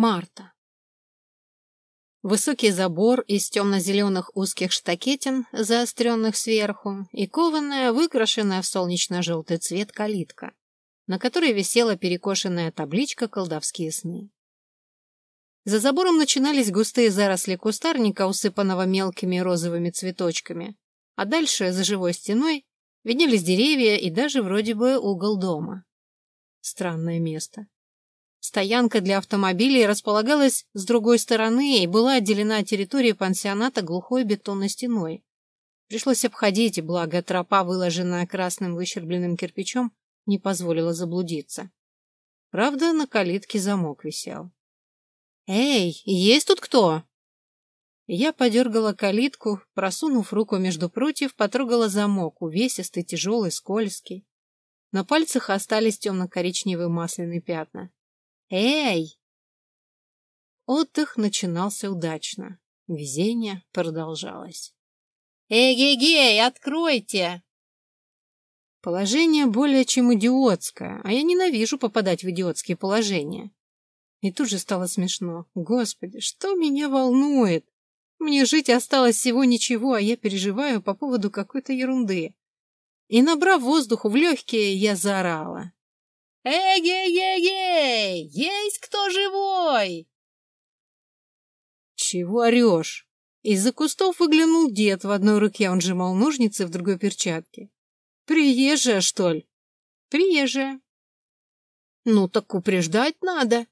Марта. Высокий забор из темно-зеленых узких штакетин, заостренных сверху, и кованая, выкрашенная в солнечно-желтый цвет калитка, на которой висела перекошенная табличка «Колдовские сны». За забором начинались густые заросли кустарника, усыпанного мелкими розовыми цветочками, а дальше, за живой стеной, виднелись деревья и даже вроде бы угол дома. Странное место. Стоянка для автомобилей располагалась с другой стороны и была отделена от территории пансионата глухой бетонной стеной. Пришлось обходить, благо тропа, выложенная красным выщербленным кирпичом, не позволила заблудиться. Правда, на калитке замок висел. «Эй, есть тут кто?» Я подергала калитку, просунув руку между прутьев, потрогала замок, увесистый, тяжелый, скользкий. На пальцах остались темно-коричневые масляные пятна. «Эй!» Отдых начинался удачно. Везение продолжалось. «Эгегей, откройте!» Положение более чем идиотское, а я ненавижу попадать в идиотские положения. И тут же стало смешно. Господи, что меня волнует? Мне жить осталось всего ничего, а я переживаю по поводу какой-то ерунды. И, набрав воздуху в легкие, я заорала. «Эгей-эгей! Есть кто живой?» «Чего орешь?» Из-за кустов выглянул дед. В одной руке он сжимал ножницы, в другой перчатке. «Приезжая, что ли?» «Приезжая». «Ну так упреждать надо».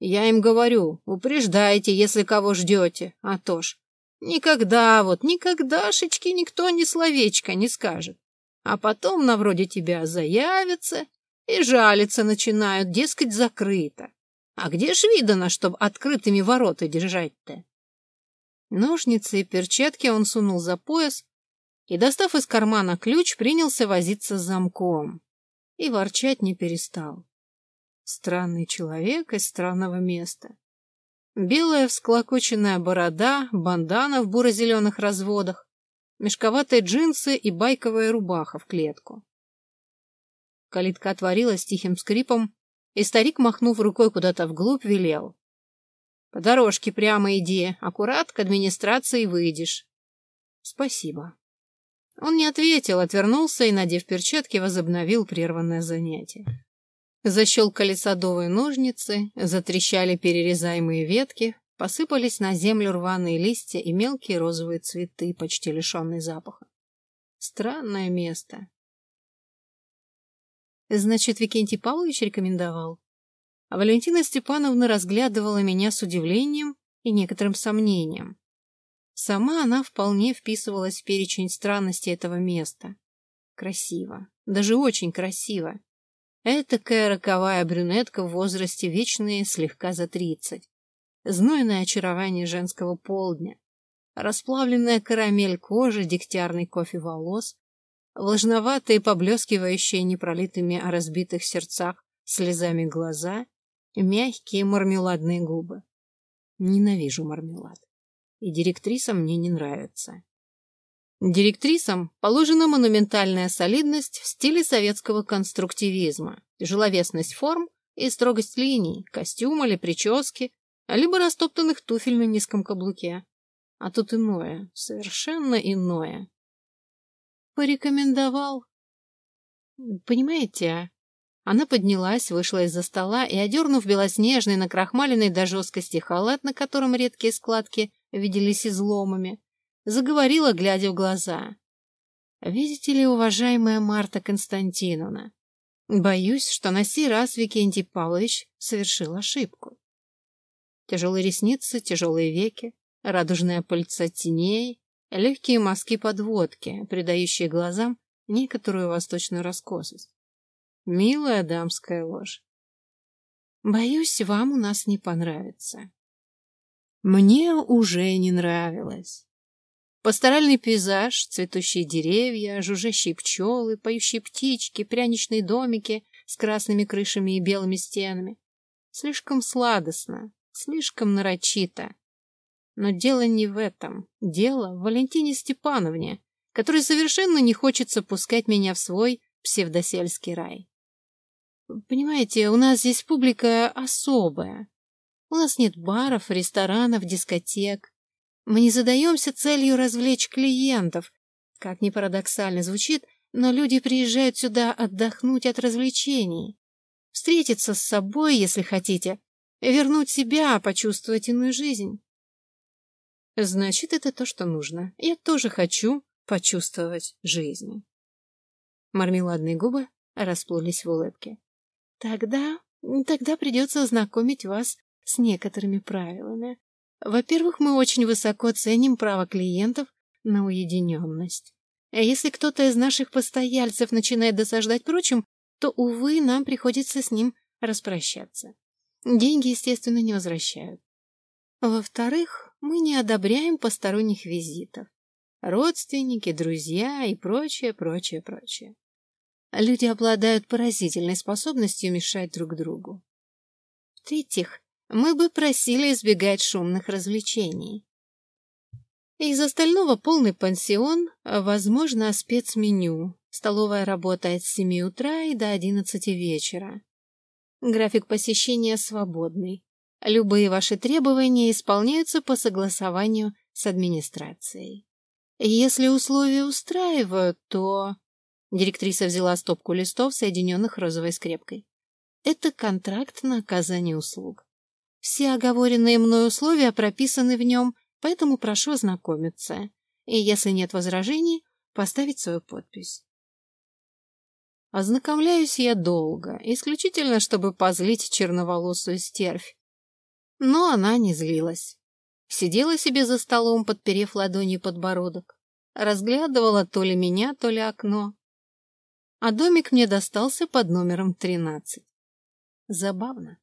Я им говорю, упреждайте, если кого ждете, а то ж. Никогда вот, никогдашечки никто ни словечко не скажет. А потом на вроде тебя заявятся и жалиться начинают, дескать, закрыто. А где ж видано, чтоб открытыми ворота держать-то? Ножницы и перчатки он сунул за пояс и, достав из кармана ключ, принялся возиться с замком. И ворчать не перестал. Странный человек из странного места. Белая всклокоченная борода, бандана в буро-зеленых разводах, мешковатые джинсы и байковая рубаха в клетку. Калитка отворилась тихим скрипом, и старик, махнув рукой куда-то вглубь, велел. — По дорожке прямо иди, аккурат к администрации выйдешь. — Спасибо. Он не ответил, отвернулся и, надев перчатки, возобновил прерванное занятие. Защелкали садовые ножницы, затрещали перерезаемые ветки, посыпались на землю рваные листья и мелкие розовые цветы, почти лишенные запаха. Странное место. Значит, Викентий Павлович рекомендовал? А Валентина Степановна разглядывала меня с удивлением и некоторым сомнением. Сама она вполне вписывалась в перечень странностей этого места. Красиво, даже очень красиво. Этакая роковая брюнетка в возрасте вечные слегка за тридцать. Знойное очарование женского полдня. Расплавленная карамель кожи, дегтярный кофе волос, влажноватые, поблескивающие непролитыми о разбитых сердцах слезами глаза, мягкие мармеладные губы. Ненавижу мармелад. И директриса мне не нравится. Директрисам положена монументальная солидность в стиле советского конструктивизма, тяжеловесность форм и строгость линий, костюма или прически, либо растоптанных туфель на низком каблуке. А тут иное, совершенно иное порекомендовал. Понимаете? Она поднялась, вышла из-за стола и, одернув белоснежный, накрахмаленный до жесткости халат, на котором редкие складки виделись изломами, заговорила, глядя в глаза. «Видите ли, уважаемая Марта Константиновна, боюсь, что на сей раз Викентий Павлович совершил ошибку. Тяжелые ресницы, тяжелые веки, радужная пыльца теней, легкие мазки подводки, придающие глазам некоторую восточную раскосость. Милая дамская ложь. Боюсь, вам у нас не понравится. Мне уже не нравилось. Пасторальный пейзаж, цветущие деревья, жужжащие пчелы, поющие птички, пряничные домики с красными крышами и белыми стенами. Слишком сладостно, слишком нарочито. Но дело не в этом. Дело в Валентине Степановне, которой совершенно не хочется пускать меня в свой псевдосельский рай. Понимаете, у нас здесь публика особая. У нас нет баров, ресторанов, дискотек. Мы не задаемся целью развлечь клиентов. Как ни парадоксально звучит, но люди приезжают сюда отдохнуть от развлечений. Встретиться с собой, если хотите. Вернуть себя, почувствовать иную жизнь. Значит, это то, что нужно. Я тоже хочу почувствовать жизнь. Мармеладные губы расплылись в улыбке. Тогда, тогда придется ознакомить вас с некоторыми правилами. Во-первых, мы очень высоко ценим право клиентов на уединенность. Если кто-то из наших постояльцев начинает досаждать прочим, то, увы, нам приходится с ним распрощаться. Деньги, естественно, не возвращают. Во-вторых, мы не одобряем посторонних визитов. Родственники, друзья и прочее, прочее, прочее. Люди обладают поразительной способностью мешать друг другу. В-третьих, мы бы просили избегать шумных развлечений. Из остального полный пансион, возможно, спецменю. Столовая работает с 7 утра и до 11 вечера. График посещения свободный. Любые ваши требования исполняются по согласованию с администрацией. Если условия устраивают, то... Директриса взяла стопку листов, соединенных розовой скрепкой. Это контракт на оказание услуг. Все оговоренные мной условия прописаны в нем, поэтому прошу ознакомиться. И если нет возражений, поставить свою подпись. Ознакомляюсь я долго, исключительно, чтобы позлить черноволосую стервь. Но она не злилась. Сидела себе за столом, подперев ладони подбородок. Разглядывала то ли меня, то ли окно. А домик мне достался под номером тринадцать. Забавно.